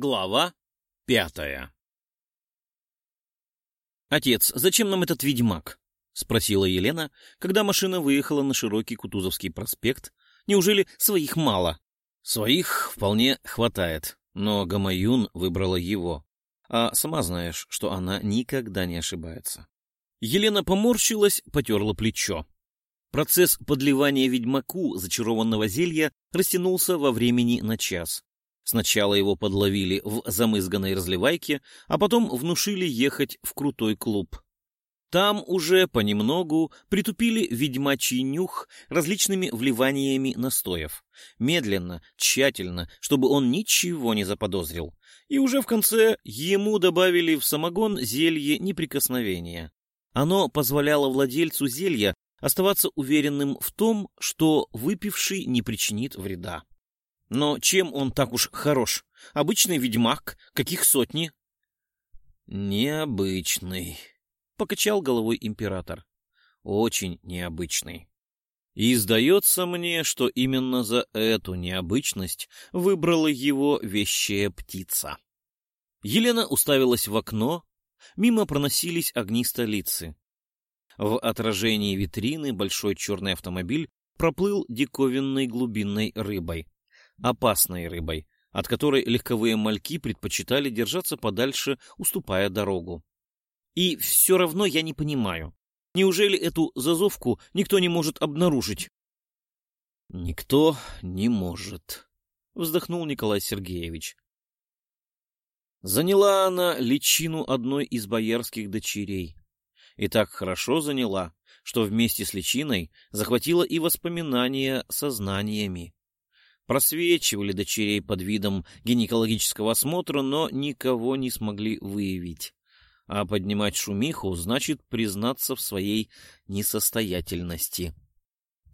Глава пятая «Отец, зачем нам этот ведьмак?» — спросила Елена, когда машина выехала на широкий Кутузовский проспект. «Неужели своих мало?» «Своих вполне хватает, но Гамаюн выбрала его. А сама знаешь, что она никогда не ошибается». Елена поморщилась, потерла плечо. Процесс подливания ведьмаку зачарованного зелья растянулся во времени на час. Сначала его подловили в замызганной разливайке, а потом внушили ехать в крутой клуб. Там уже понемногу притупили ведьмачий нюх различными вливаниями настоев. Медленно, тщательно, чтобы он ничего не заподозрил. И уже в конце ему добавили в самогон зелье неприкосновения. Оно позволяло владельцу зелья оставаться уверенным в том, что выпивший не причинит вреда. Но чем он так уж хорош? Обычный ведьмак, каких сотни? Необычный, покачал головой император. Очень необычный. И сдается мне, что именно за эту необычность выбрала его вещая птица. Елена уставилась в окно, мимо проносились огни столицы. В отражении витрины большой черный автомобиль проплыл диковинной глубинной рыбой опасной рыбой, от которой легковые мальки предпочитали держаться подальше, уступая дорогу. И все равно я не понимаю, неужели эту зазовку никто не может обнаружить? — Никто не может, — вздохнул Николай Сергеевич. Заняла она личину одной из боярских дочерей. И так хорошо заняла, что вместе с личиной захватила и воспоминания сознаниями просвечивали дочерей под видом гинекологического осмотра, но никого не смогли выявить. А поднимать шумиху значит признаться в своей несостоятельности.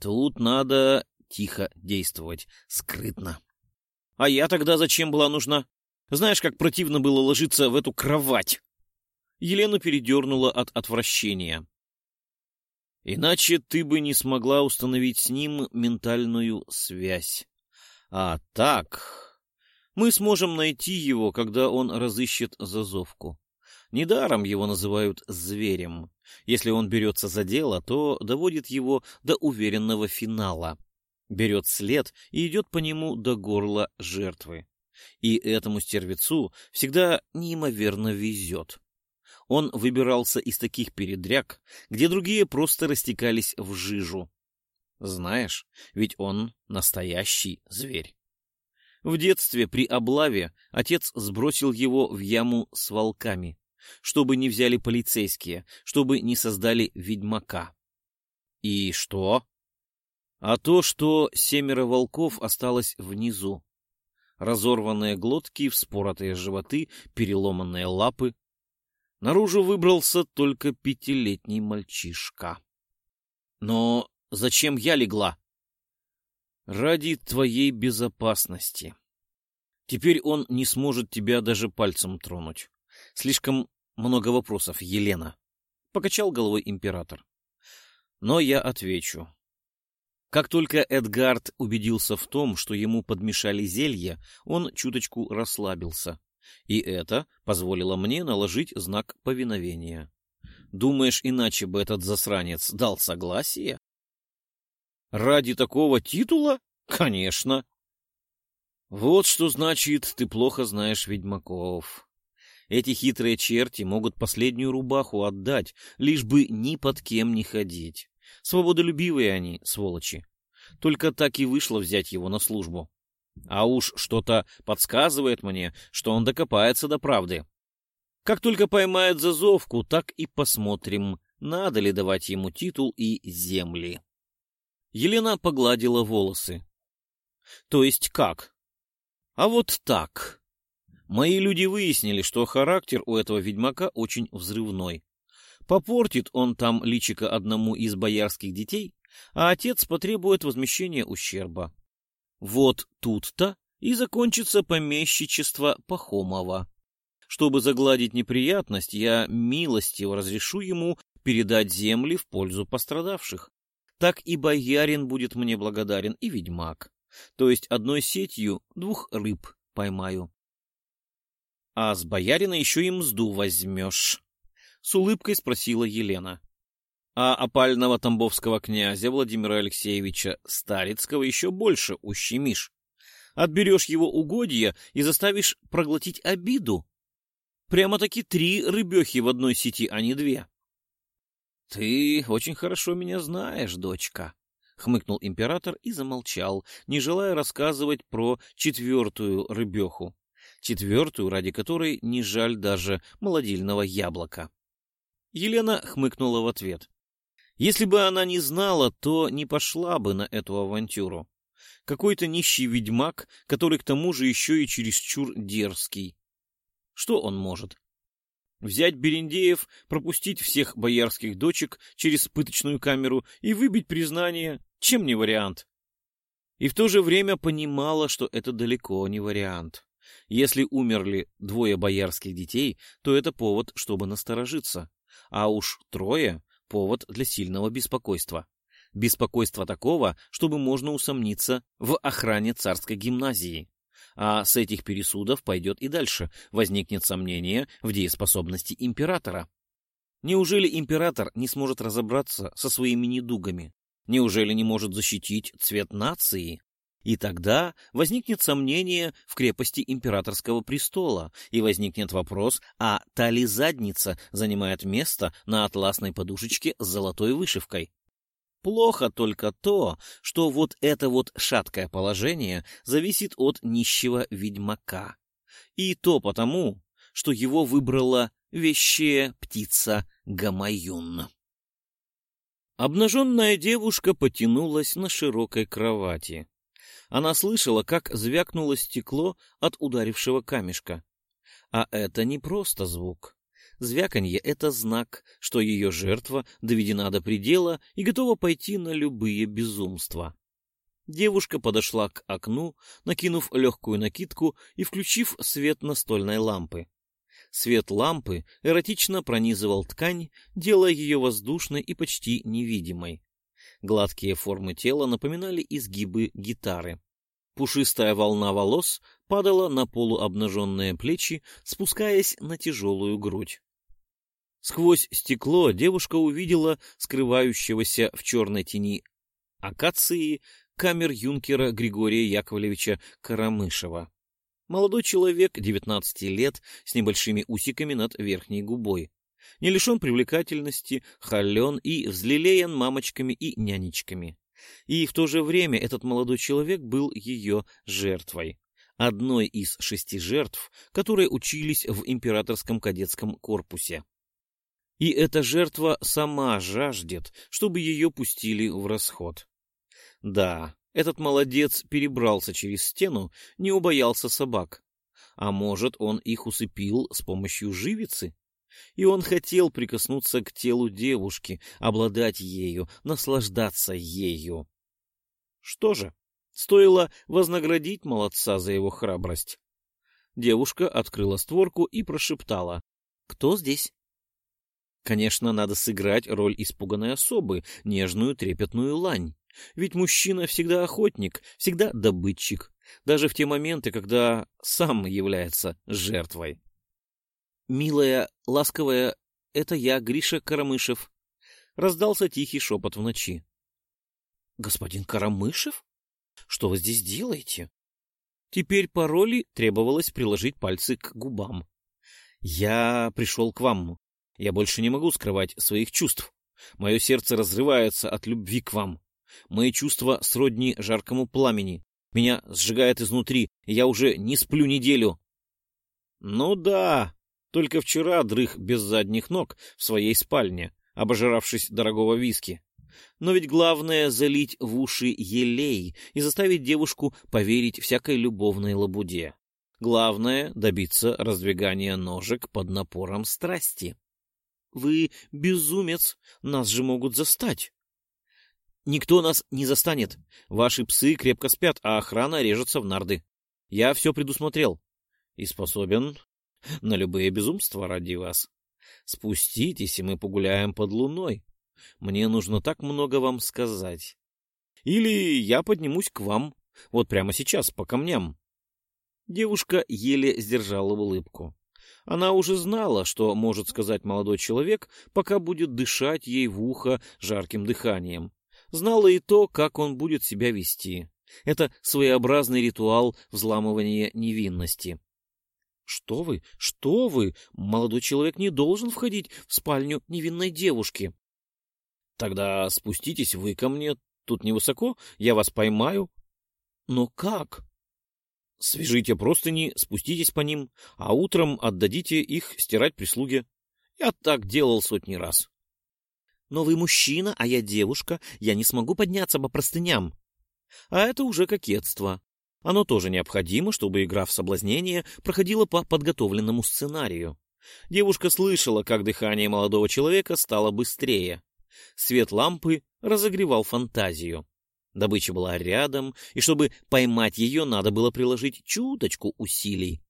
Тут надо тихо действовать, скрытно. А я тогда зачем была нужна? Знаешь, как противно было ложиться в эту кровать? Елену передернула от отвращения. Иначе ты бы не смогла установить с ним ментальную связь. А так, мы сможем найти его, когда он разыщет зазовку. Недаром его называют зверем. Если он берется за дело, то доводит его до уверенного финала. Берет след и идет по нему до горла жертвы. И этому стервецу всегда неимоверно везет. Он выбирался из таких передряг, где другие просто растекались в жижу. Знаешь, ведь он настоящий зверь. В детстве при облаве отец сбросил его в яму с волками, чтобы не взяли полицейские, чтобы не создали ведьмака. И что? А то, что семеро волков осталось внизу. Разорванные глотки, вспоротые животы, переломанные лапы. Наружу выбрался только пятилетний мальчишка. Но Зачем я легла? Ради твоей безопасности. Теперь он не сможет тебя даже пальцем тронуть. Слишком много вопросов, Елена. Покачал головой император. Но я отвечу. Как только Эдгард убедился в том, что ему подмешали зелье, он чуточку расслабился. И это позволило мне наложить знак повиновения. Думаешь, иначе бы этот засранец дал согласие? Ради такого титула? Конечно. Вот что значит, ты плохо знаешь ведьмаков. Эти хитрые черти могут последнюю рубаху отдать, лишь бы ни под кем не ходить. Свободолюбивые они, сволочи. Только так и вышло взять его на службу. А уж что-то подсказывает мне, что он докопается до правды. Как только поймает зазовку, так и посмотрим, надо ли давать ему титул и земли. Елена погладила волосы. То есть как? А вот так. Мои люди выяснили, что характер у этого ведьмака очень взрывной. Попортит он там личико одному из боярских детей, а отец потребует возмещения ущерба. Вот тут-то и закончится помещичество Пахомова. Чтобы загладить неприятность, я милостиво разрешу ему передать земли в пользу пострадавших так и боярин будет мне благодарен, и ведьмак. То есть одной сетью двух рыб поймаю. — А с боярина еще и мзду возьмешь, — с улыбкой спросила Елена. — А опального тамбовского князя Владимира Алексеевича Старицкого еще больше ущемишь. Отберешь его угодья и заставишь проглотить обиду. Прямо-таки три рыбехи в одной сети, а не две. — Ты очень хорошо меня знаешь, дочка, — хмыкнул император и замолчал, не желая рассказывать про четвертую рыбеху, четвертую, ради которой не жаль даже молодильного яблока. Елена хмыкнула в ответ. Если бы она не знала, то не пошла бы на эту авантюру. Какой-то нищий ведьмак, который к тому же еще и чересчур дерзкий. Что он может? Взять Берендеев, пропустить всех боярских дочек через пыточную камеру и выбить признание, чем не вариант? И в то же время понимала, что это далеко не вариант. Если умерли двое боярских детей, то это повод, чтобы насторожиться. А уж трое — повод для сильного беспокойства. Беспокойство такого, чтобы можно усомниться в охране царской гимназии. А с этих пересудов пойдет и дальше, возникнет сомнение в дееспособности императора. Неужели император не сможет разобраться со своими недугами? Неужели не может защитить цвет нации? И тогда возникнет сомнение в крепости императорского престола, и возникнет вопрос, а та ли задница занимает место на атласной подушечке с золотой вышивкой. Плохо только то, что вот это вот шаткое положение зависит от нищего ведьмака. И то потому, что его выбрала вещая птица Гамаюн. Обнаженная девушка потянулась на широкой кровати. Она слышала, как звякнуло стекло от ударившего камешка. А это не просто звук. Звяканье — это знак, что ее жертва доведена до предела и готова пойти на любые безумства. Девушка подошла к окну, накинув легкую накидку и включив свет настольной лампы. Свет лампы эротично пронизывал ткань, делая ее воздушной и почти невидимой. Гладкие формы тела напоминали изгибы гитары. Пушистая волна волос падала на полуобнаженные плечи, спускаясь на тяжелую грудь. Сквозь стекло девушка увидела скрывающегося в черной тени акации камер юнкера Григория Яковлевича Карамышева. Молодой человек, 19 лет, с небольшими усиками над верхней губой. Не лишен привлекательности, холен и взлелеян мамочками и нянечками. И в то же время этот молодой человек был ее жертвой. Одной из шести жертв, которые учились в императорском кадетском корпусе. И эта жертва сама жаждет, чтобы ее пустили в расход. Да, этот молодец перебрался через стену, не убоялся собак. А может, он их усыпил с помощью живицы? И он хотел прикоснуться к телу девушки, обладать ею, наслаждаться ею. Что же, стоило вознаградить молодца за его храбрость. Девушка открыла створку и прошептала. «Кто здесь?» Конечно, надо сыграть роль испуганной особы, нежную трепетную лань. Ведь мужчина всегда охотник, всегда добытчик, даже в те моменты, когда сам является жертвой. «Милая, ласковая, это я, Гриша Карамышев», — раздался тихий шепот в ночи. «Господин Карамышев? Что вы здесь делаете?» Теперь по роли требовалось приложить пальцы к губам. «Я пришел к вам, я больше не могу скрывать своих чувств. Мое сердце разрывается от любви к вам. Мои чувства сродни жаркому пламени. Меня сжигает изнутри, и я уже не сплю неделю. Ну да, только вчера дрых без задних ног в своей спальне, обожравшись дорогого виски. Но ведь главное — залить в уши елей и заставить девушку поверить всякой любовной лабуде. Главное — добиться раздвигания ножек под напором страсти. Вы безумец, нас же могут застать. Никто нас не застанет. Ваши псы крепко спят, а охрана режется в нарды. Я все предусмотрел и способен на любые безумства ради вас. Спуститесь, и мы погуляем под луной. Мне нужно так много вам сказать. Или я поднимусь к вам, вот прямо сейчас, по камням. Девушка еле сдержала улыбку. Она уже знала, что может сказать молодой человек, пока будет дышать ей в ухо жарким дыханием. Знала и то, как он будет себя вести. Это своеобразный ритуал взламывания невинности. «Что вы? Что вы? Молодой человек не должен входить в спальню невинной девушки». «Тогда спуститесь вы ко мне. Тут невысоко, я вас поймаю». «Но как?» Свяжите простыни, спуститесь по ним, а утром отдадите их стирать прислуге. Я так делал сотни раз. Но вы мужчина, а я девушка, я не смогу подняться по простыням. А это уже кокетство. Оно тоже необходимо, чтобы игра в соблазнение проходила по подготовленному сценарию. Девушка слышала, как дыхание молодого человека стало быстрее. Свет лампы разогревал фантазию. Добыча была рядом, и чтобы поймать ее, надо было приложить чуточку усилий.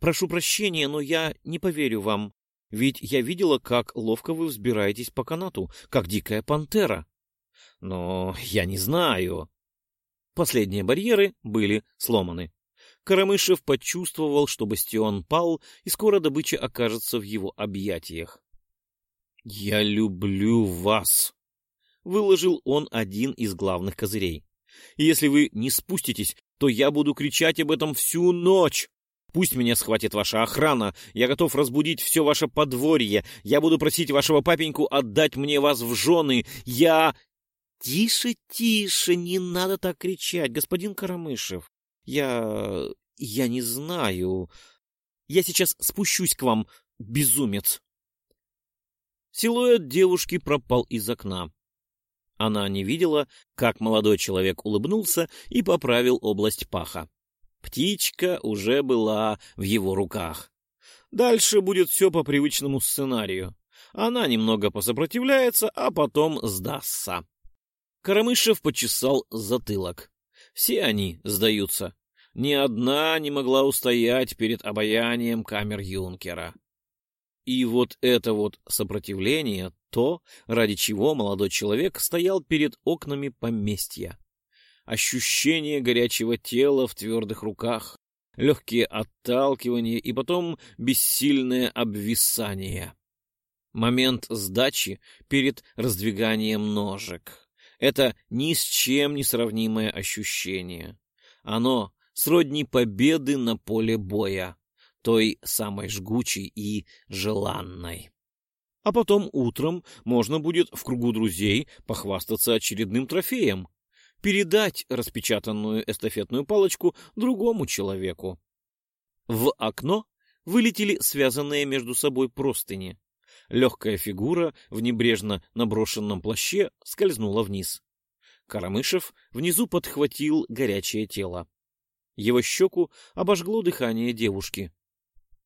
«Прошу прощения, но я не поверю вам, ведь я видела, как ловко вы взбираетесь по канату, как дикая пантера». «Но я не знаю». Последние барьеры были сломаны. Карамышев почувствовал, что бастион пал, и скоро добыча окажется в его объятиях. «Я люблю вас!» выложил он один из главных козырей. «Если вы не спуститесь, то я буду кричать об этом всю ночь. Пусть меня схватит ваша охрана, я готов разбудить все ваше подворье, я буду просить вашего папеньку отдать мне вас в жены, я...» «Тише, тише, не надо так кричать, господин Карамышев. Я... я не знаю. Я сейчас спущусь к вам, безумец». Силуэт девушки пропал из окна. Она не видела, как молодой человек улыбнулся и поправил область паха. Птичка уже была в его руках. Дальше будет все по привычному сценарию. Она немного посопротивляется, а потом сдастся. Карамышев почесал затылок. Все они сдаются. Ни одна не могла устоять перед обаянием камер юнкера. И вот это вот сопротивление то, ради чего молодой человек стоял перед окнами поместья. Ощущение горячего тела в твердых руках, легкие отталкивания и потом бессильное обвисание. Момент сдачи перед раздвиганием ножек. Это ни с чем не сравнимое ощущение. Оно сродни победы на поле боя, той самой жгучей и желанной. А потом утром можно будет в кругу друзей похвастаться очередным трофеем, передать распечатанную эстафетную палочку другому человеку. В окно вылетели связанные между собой простыни. Легкая фигура в небрежно наброшенном плаще скользнула вниз. Карамышев внизу подхватил горячее тело. Его щеку обожгло дыхание девушки.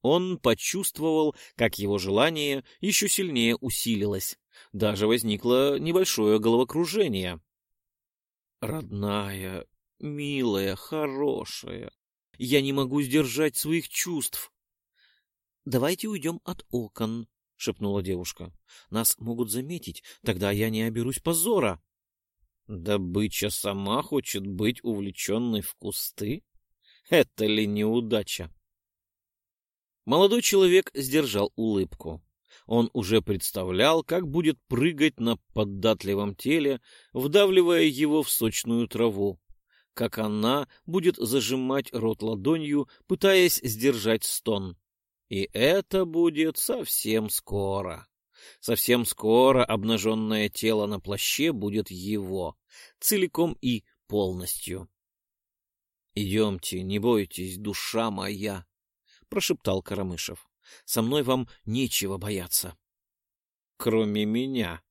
Он почувствовал, как его желание еще сильнее усилилось. Даже возникло небольшое головокружение. «Родная, милая, хорошая, я не могу сдержать своих чувств». «Давайте уйдем от окон», — шепнула девушка. «Нас могут заметить, тогда я не оберусь позора». «Добыча сама хочет быть увлеченной в кусты? Это ли неудача?» Молодой человек сдержал улыбку. Он уже представлял, как будет прыгать на податливом теле, вдавливая его в сочную траву, как она будет зажимать рот ладонью, пытаясь сдержать стон. И это будет совсем скоро. Совсем скоро обнаженное тело на плаще будет его, целиком и полностью. «Идемте, не бойтесь, душа моя!» — прошептал Карамышев. — Со мной вам нечего бояться. — Кроме меня.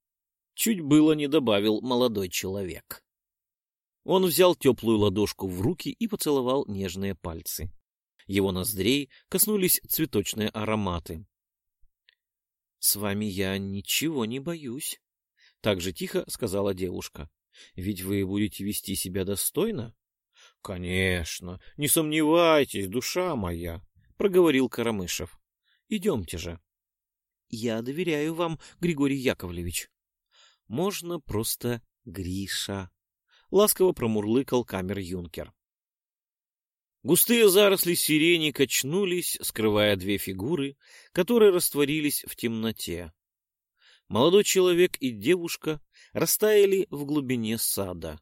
Чуть было не добавил молодой человек. Он взял теплую ладошку в руки и поцеловал нежные пальцы. Его ноздрей коснулись цветочные ароматы. — С вами я ничего не боюсь, — так же тихо сказала девушка. — Ведь вы будете вести себя достойно? — Конечно, не сомневайтесь, душа моя, — проговорил Карамышев. — Идемте же. — Я доверяю вам, Григорий Яковлевич. — Можно просто Гриша, — ласково промурлыкал камер-юнкер. Густые заросли сирени качнулись, скрывая две фигуры, которые растворились в темноте. Молодой человек и девушка растаяли в глубине сада.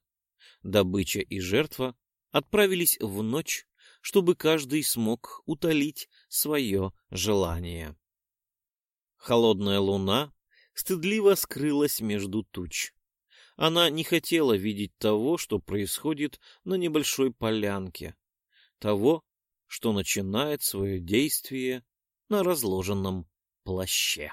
Добыча и жертва отправились в ночь, чтобы каждый смог утолить свое желание. Холодная луна стыдливо скрылась между туч. Она не хотела видеть того, что происходит на небольшой полянке, того, что начинает свое действие на разложенном плаще.